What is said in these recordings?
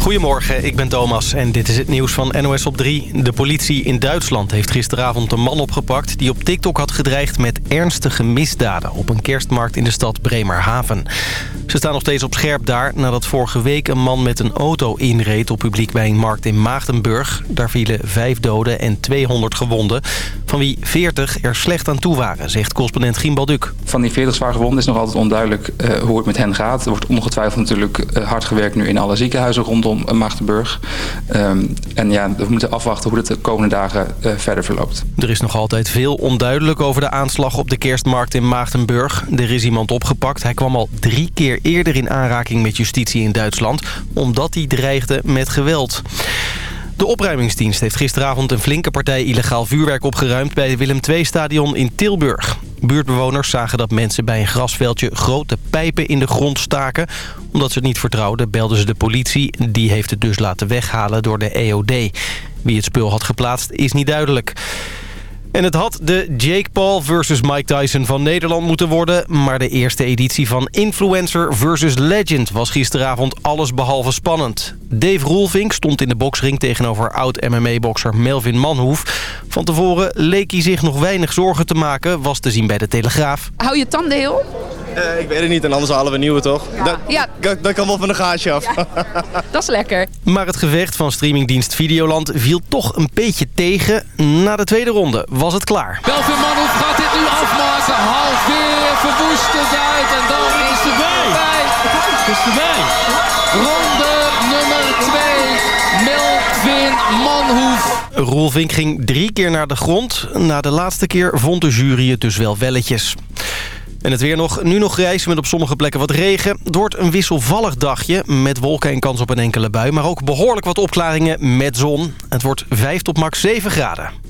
Goedemorgen, ik ben Thomas en dit is het nieuws van NOS op 3. De politie in Duitsland heeft gisteravond een man opgepakt... die op TikTok had gedreigd met ernstige misdaden... op een kerstmarkt in de stad Bremerhaven. Ze staan nog steeds op scherp daar... nadat vorige week een man met een auto inreed op publiek bij een markt in Maagdenburg. Daar vielen vijf doden en 200 gewonden... van wie 40 er slecht aan toe waren, zegt correspondent Gien Balduk. Van die 40 zwaar gewonden is nog altijd onduidelijk uh, hoe het met hen gaat. Er wordt ongetwijfeld natuurlijk uh, hard gewerkt nu in alle ziekenhuizen rondom rondom Maagdenburg. Um, en ja, we moeten afwachten hoe het de komende dagen uh, verder verloopt. Er is nog altijd veel onduidelijk over de aanslag op de kerstmarkt in Maagdenburg. Er is iemand opgepakt. Hij kwam al drie keer eerder in aanraking met justitie in Duitsland... omdat hij dreigde met geweld. De opruimingsdienst heeft gisteravond een flinke partij illegaal vuurwerk opgeruimd... bij het Willem II-stadion in Tilburg. Buurtbewoners zagen dat mensen bij een grasveldje grote pijpen in de grond staken. Omdat ze het niet vertrouwden belden ze de politie. Die heeft het dus laten weghalen door de EOD. Wie het spul had geplaatst is niet duidelijk. En het had de Jake Paul versus Mike Tyson van Nederland moeten worden. Maar de eerste editie van Influencer versus Legend was gisteravond allesbehalve spannend. Dave Roelvink stond in de boksring tegenover oud-MMA-bokser Melvin Manhoef. Van tevoren leek hij zich nog weinig zorgen te maken, was te zien bij de Telegraaf. Hou je tanden heel? Uh, ik weet het niet en anders halen we nieuwe toch? Ja. Dat, ja. dat, dat kan wel van de gaatje af. Ja. dat is lekker. Maar het gevecht van streamingdienst Videoland viel toch een beetje tegen. Na de tweede ronde was het klaar. Melvin Manhoef gaat dit nu afmaken. Half weer verwoestend uit en dan is het erbij. Het is erbij. Ronde nummer 2. Melvin Manhoef. Rolvink ging drie keer naar de grond. Na de laatste keer vond de jury het dus wel welletjes. En het weer nog. Nu nog grijs met op sommige plekken wat regen. Het wordt een wisselvallig dagje met wolken en kans op een enkele bui. Maar ook behoorlijk wat opklaringen met zon. Het wordt 5 tot max 7 graden.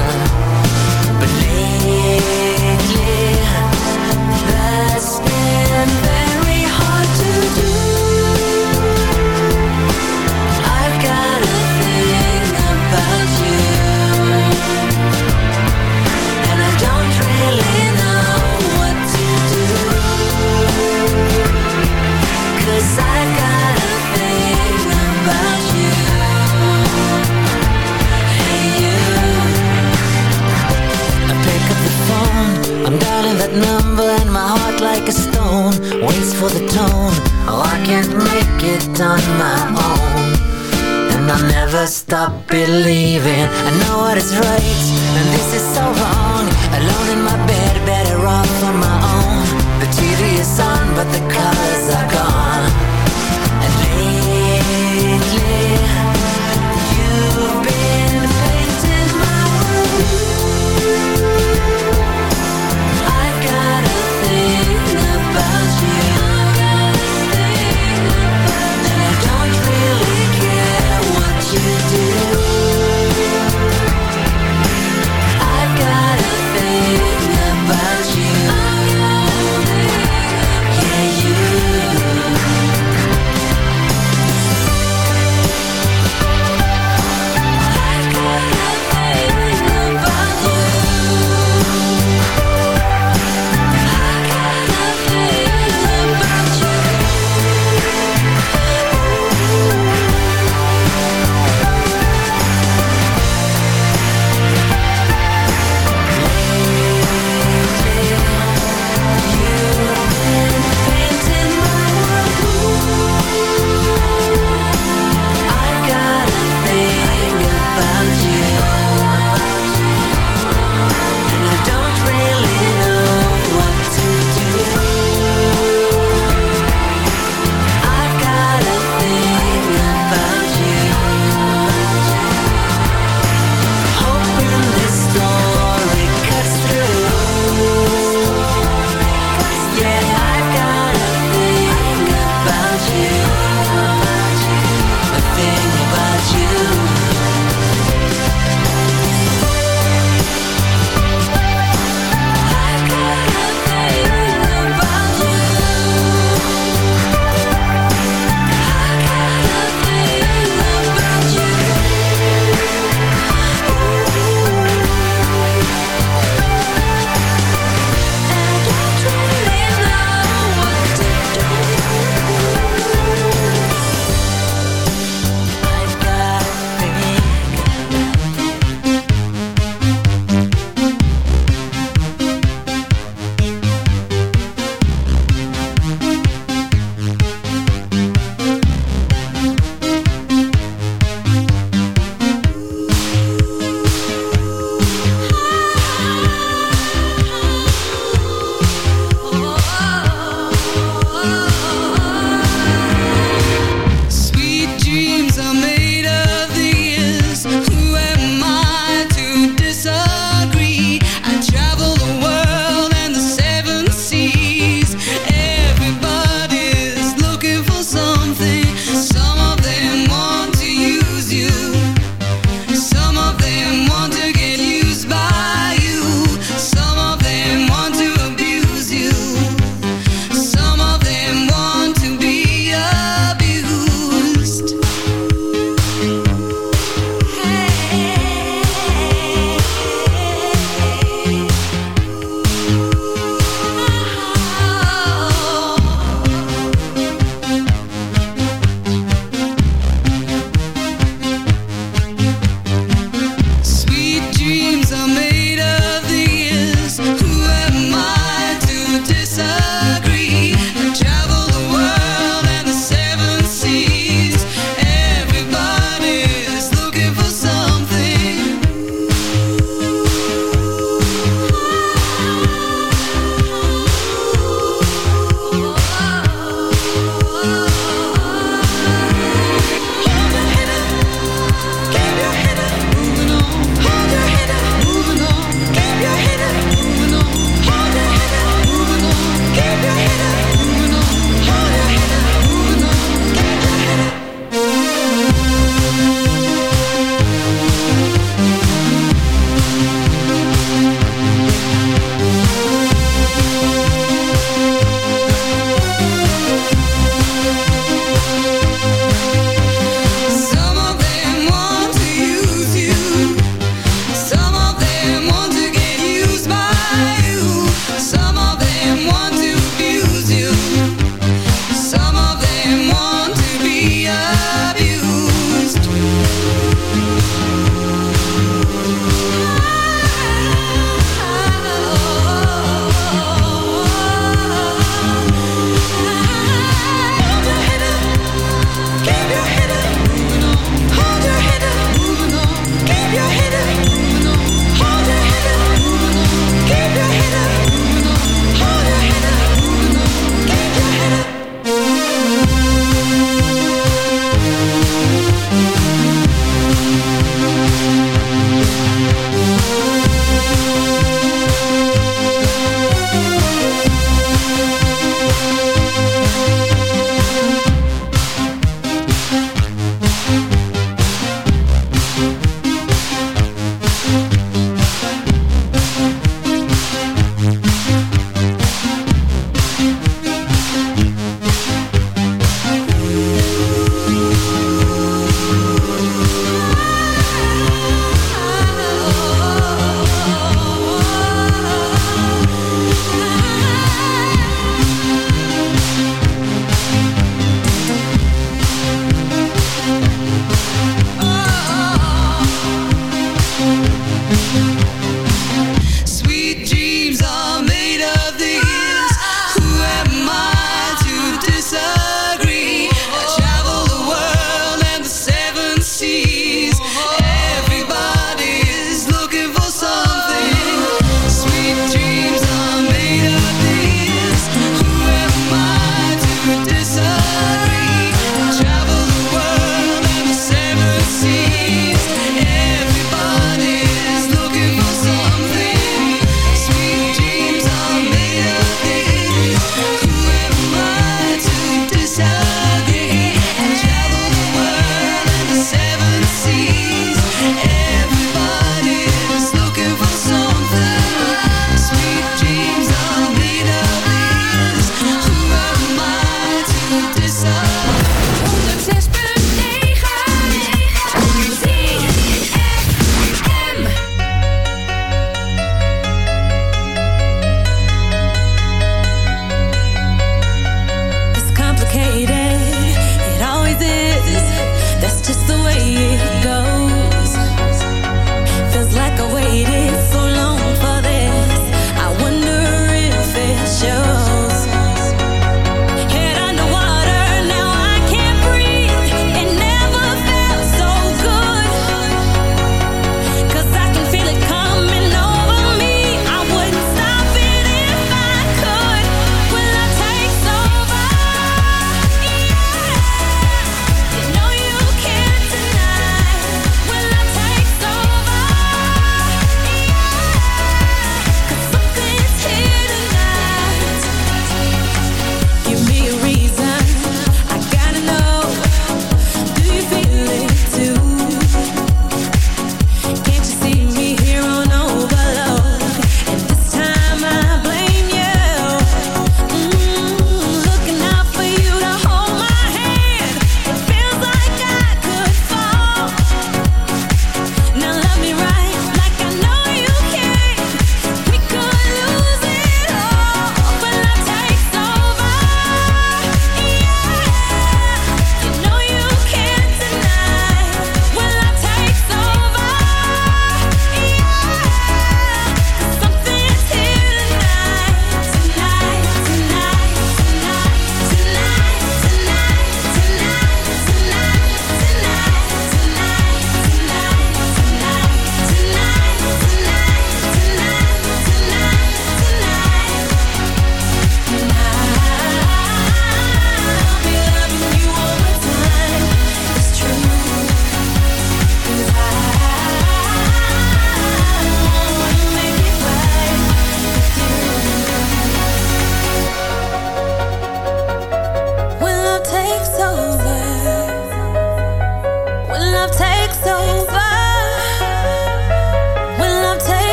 for the tone. Oh I can't make it on my own. And I'll never stop believing. I know what is right And this is so wrong. Alone in my bed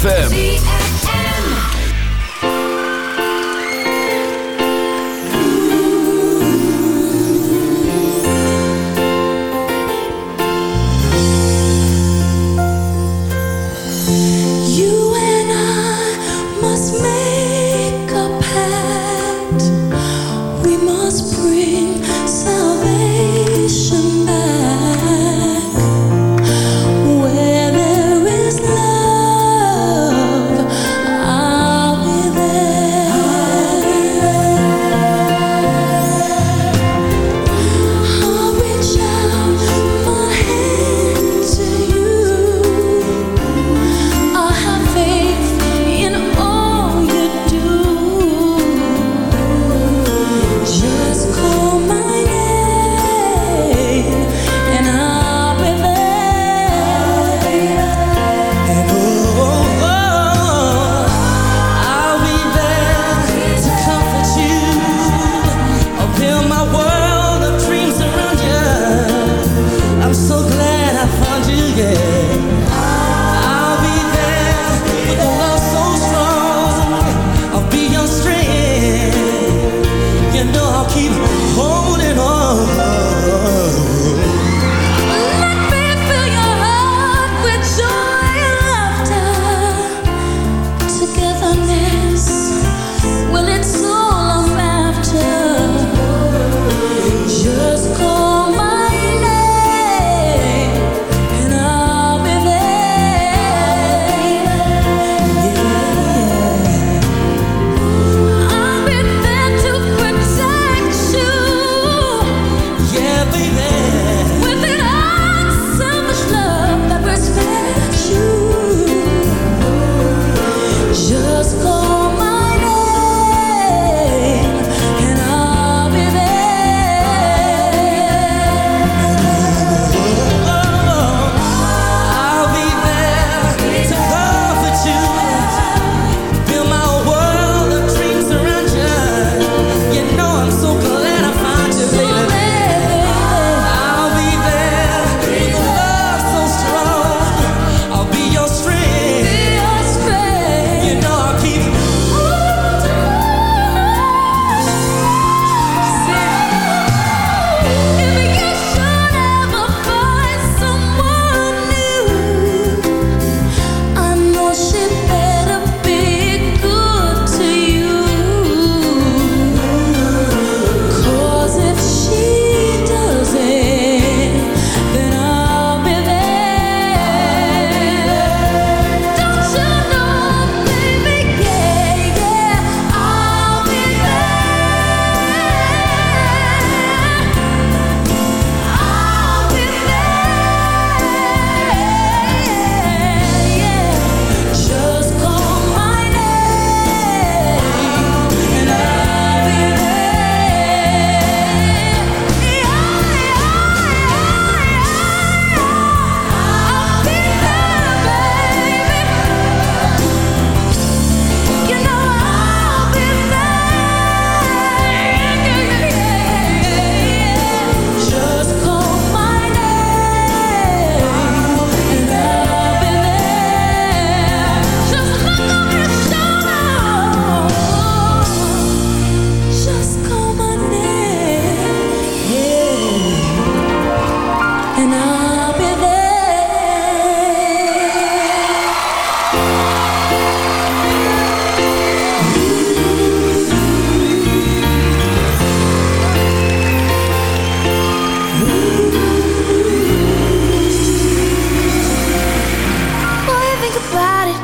ZFM.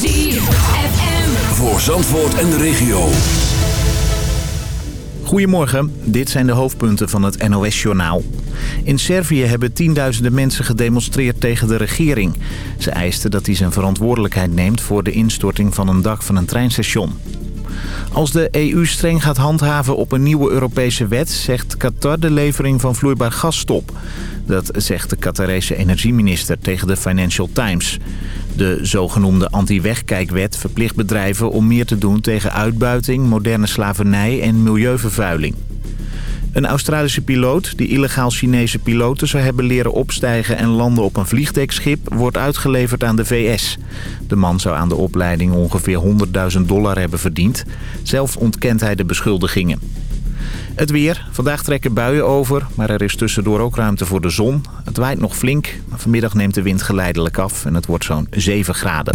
ZFM. Voor Zandvoort en de regio. Goedemorgen, dit zijn de hoofdpunten van het NOS-journaal. In Servië hebben tienduizenden mensen gedemonstreerd tegen de regering. Ze eisten dat hij zijn verantwoordelijkheid neemt voor de instorting van een dak van een treinstation. Als de EU streng gaat handhaven op een nieuwe Europese wet... zegt Qatar de levering van vloeibaar gas stop. Dat zegt de Qatarese energieminister tegen de Financial Times. De zogenoemde anti-wegkijkwet verplicht bedrijven om meer te doen... tegen uitbuiting, moderne slavernij en milieuvervuiling. Een Australische piloot die illegaal Chinese piloten zou hebben leren opstijgen en landen op een vliegdekschip wordt uitgeleverd aan de VS. De man zou aan de opleiding ongeveer 100.000 dollar hebben verdiend. Zelf ontkent hij de beschuldigingen. Het weer. Vandaag trekken buien over, maar er is tussendoor ook ruimte voor de zon. Het waait nog flink, maar vanmiddag neemt de wind geleidelijk af en het wordt zo'n 7 graden.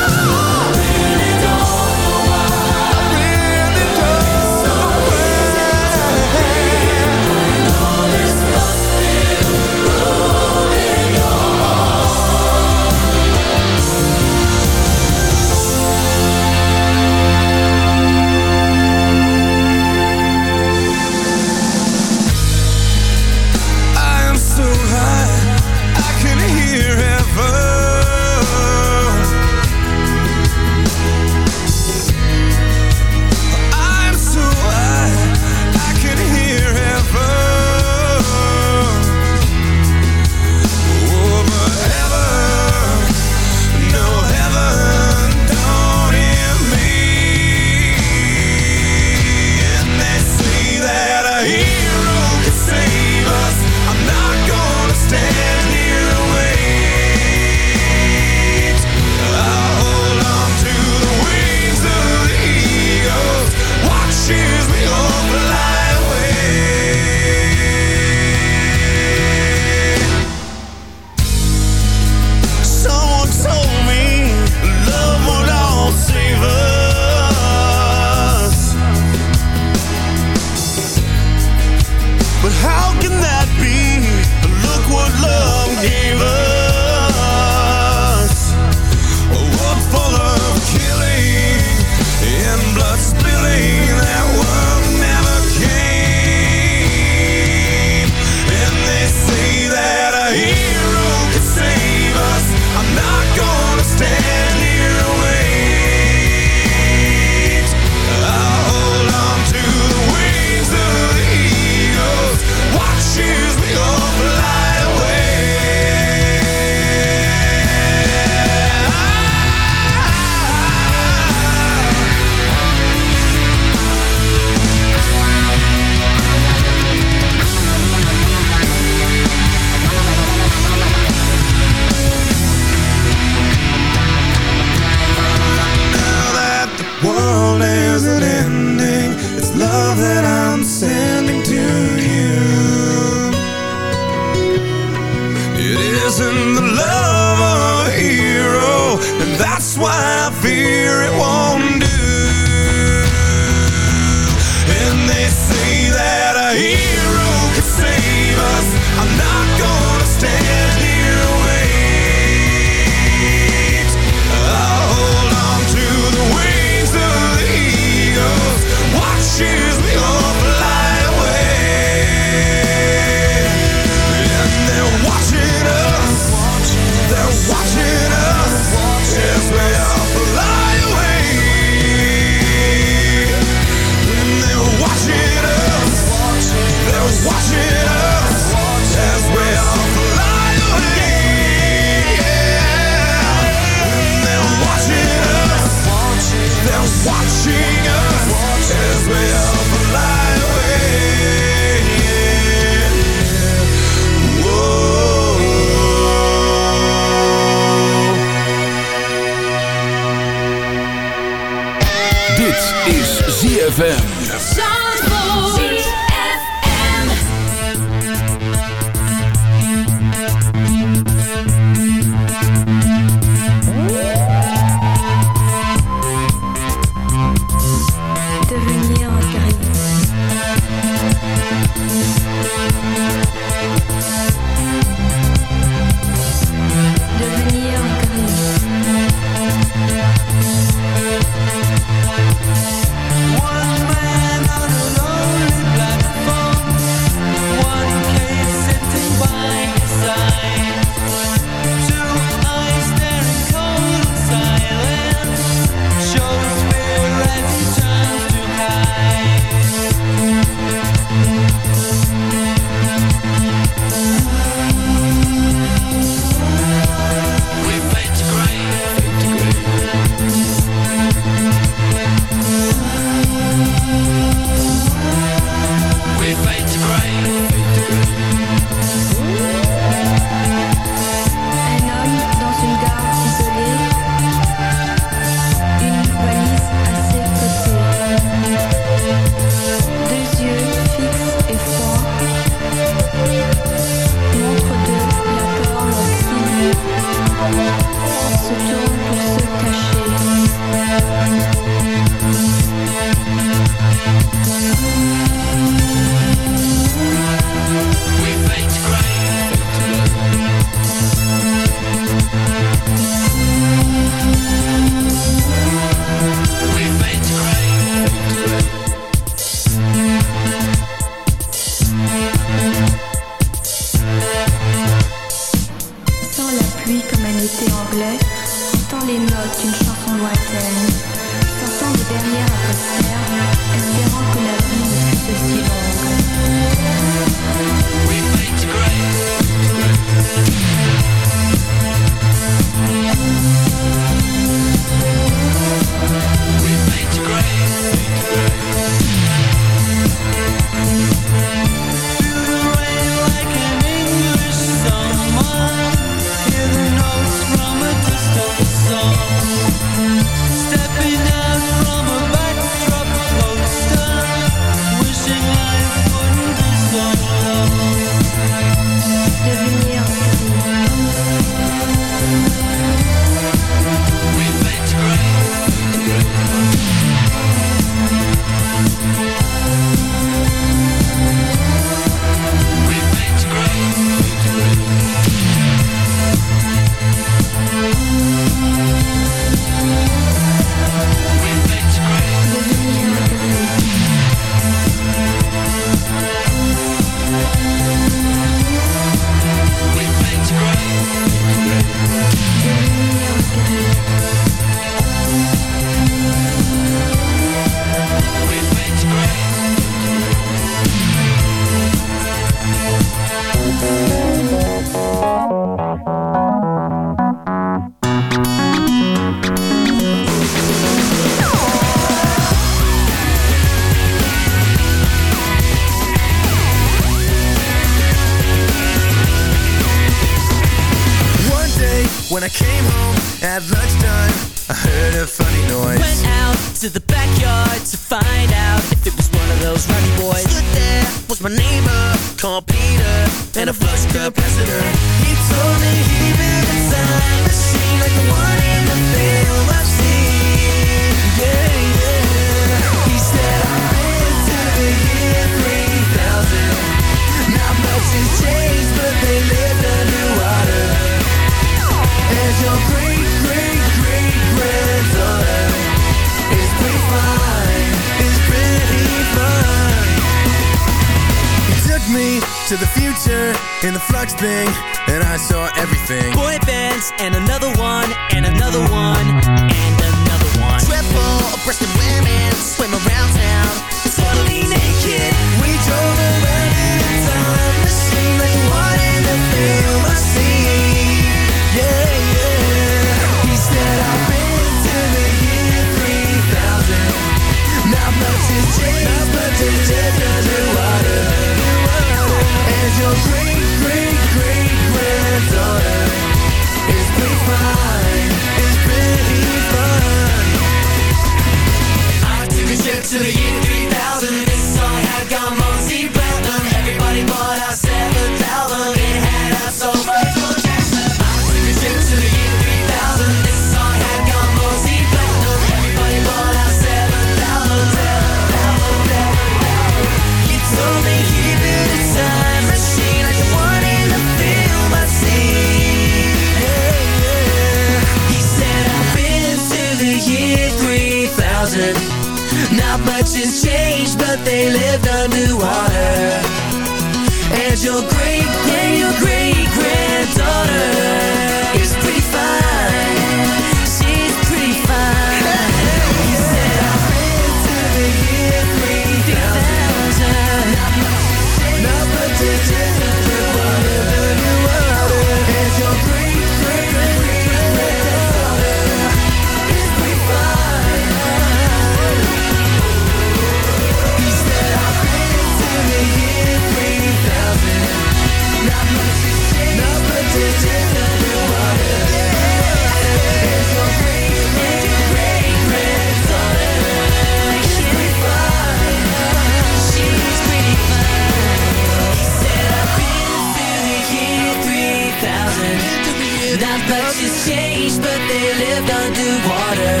underwater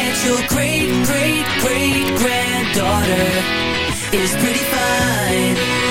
And your great, great, great granddaughter Is pretty fine.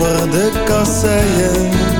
over de kasseien.